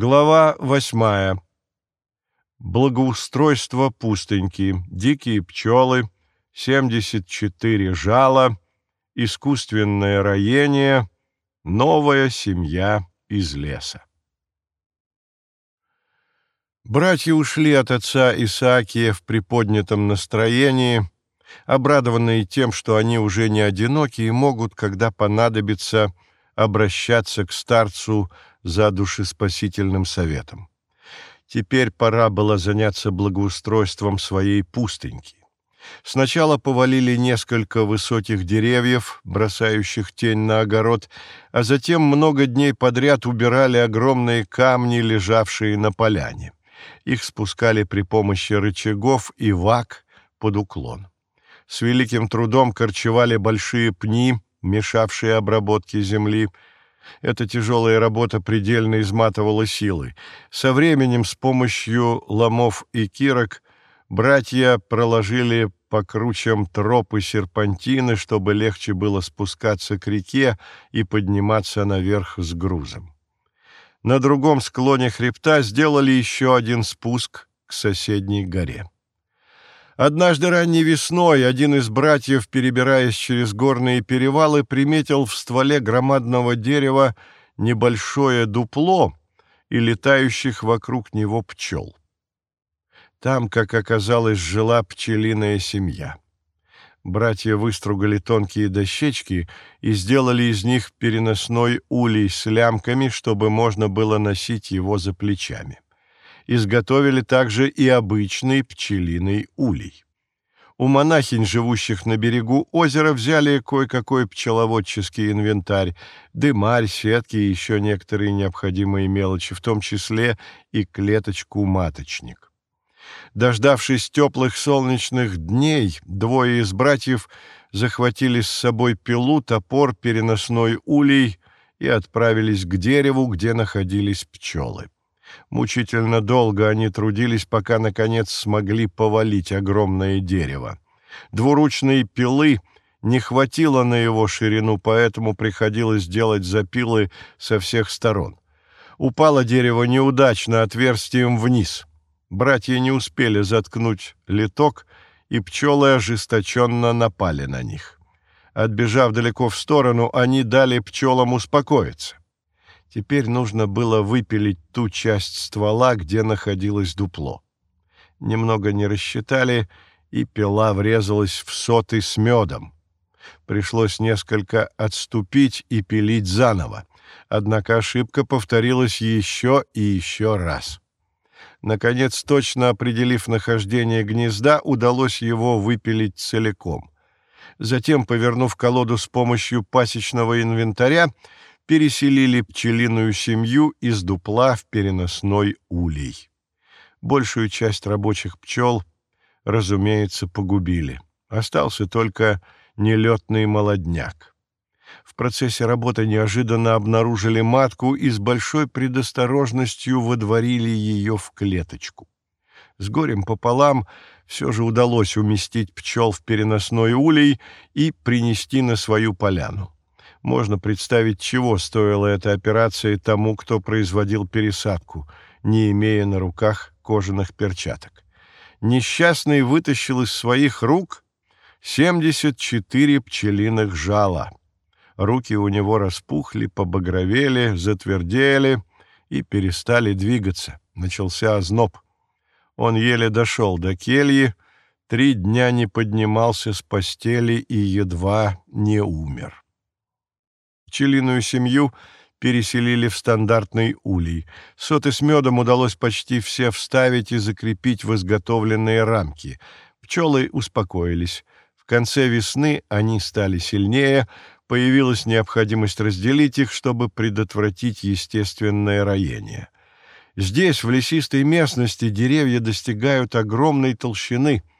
Глава восьмая. Благоустройство пустыньки, дикие пчелы, 74 жала, искусственное роение, новая семья из леса. Братья ушли от отца Исаакия в приподнятом настроении, обрадованные тем, что они уже не одиноки и могут, когда понадобится, обращаться к старцу за душеспасительным советом. Теперь пора было заняться благоустройством своей пустыньки. Сначала повалили несколько высоких деревьев, бросающих тень на огород, а затем много дней подряд убирали огромные камни, лежавшие на поляне. Их спускали при помощи рычагов и вак под уклон. С великим трудом корчевали большие пни, мешавшие обработке земли, эта тяжелая работа предельно изматывала силы. Со временем с помощью ломов и кирок братья проложили по кручам тропы серпантины, чтобы легче было спускаться к реке и подниматься наверх с грузом. На другом склоне хребта сделали еще один спуск к соседней горе. Однажды ранней весной один из братьев, перебираясь через горные перевалы, приметил в стволе громадного дерева небольшое дупло и летающих вокруг него пчел. Там, как оказалось, жила пчелиная семья. Братья выстругали тонкие дощечки и сделали из них переносной улей с лямками, чтобы можно было носить его за плечами изготовили также и обычный пчелиный улей. У монахинь, живущих на берегу озера, взяли кое-какой пчеловодческий инвентарь, дымарь, сетки и еще некоторые необходимые мелочи, в том числе и клеточку-маточник. Дождавшись теплых солнечных дней, двое из братьев захватили с собой пилу, топор, переносной улей и отправились к дереву, где находились пчелы. Мучительно долго они трудились, пока, наконец, смогли повалить огромное дерево. Двуручные пилы не хватило на его ширину, поэтому приходилось делать запилы со всех сторон. Упало дерево неудачно отверстием вниз. Братья не успели заткнуть литок, и пчелы ожесточенно напали на них. Отбежав далеко в сторону, они дали пчелам успокоиться. Теперь нужно было выпилить ту часть ствола, где находилось дупло. Немного не рассчитали, и пила врезалась в соты с медом. Пришлось несколько отступить и пилить заново. Однако ошибка повторилась еще и еще раз. Наконец, точно определив нахождение гнезда, удалось его выпилить целиком. Затем, повернув колоду с помощью пасечного инвентаря, переселили пчелиную семью из дупла в переносной улей. Большую часть рабочих пчел, разумеется, погубили. Остался только нелетный молодняк. В процессе работы неожиданно обнаружили матку и с большой предосторожностью водворили ее в клеточку. С горем пополам все же удалось уместить пчел в переносной улей и принести на свою поляну. Можно представить, чего стоила эта операция тому, кто производил пересадку, не имея на руках кожаных перчаток. Несчастный вытащил из своих рук 74 пчелиных жала. Руки у него распухли, побагровели, затвердели и перестали двигаться. Начался озноб. Он еле дошел до кельи, три дня не поднимался с постели и едва не умер. Пчелиную семью переселили в стандартный улей. Соты с медом удалось почти все вставить и закрепить в изготовленные рамки. Пчелы успокоились. В конце весны они стали сильнее, появилась необходимость разделить их, чтобы предотвратить естественное роение. Здесь, в лесистой местности, деревья достигают огромной толщины –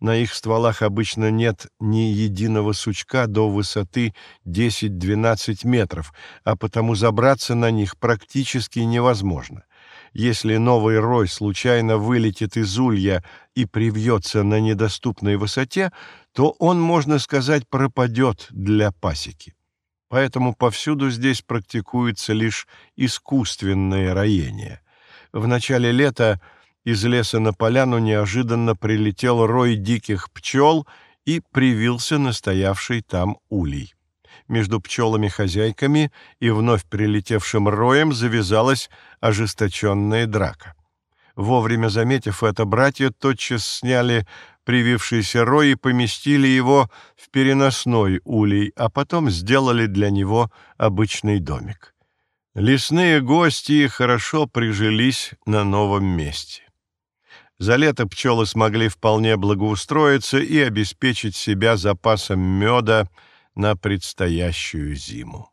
на их стволах обычно нет ни единого сучка до высоты 10-12 метров, а потому забраться на них практически невозможно. Если новый рой случайно вылетит из улья и привьется на недоступной высоте, то он, можно сказать, пропадет для пасеки. поэтому повсюду здесь практикуется лишь искусственное роение. В начале лета из леса на поляну неожиданно прилетел рой диких пчел и привился настоявший там улей. Между пчелами-хозяйками и вновь прилетевшим роем завязалась ожесточенная драка. Вовремя заметив это, братья тотчас сняли привившийся рой и поместили его в переносной улей, а потом сделали для него обычный домик. Лесные гости хорошо прижились на новом месте. За лето пчелы смогли вполне благоустроиться и обеспечить себя запасом меда на предстоящую зиму.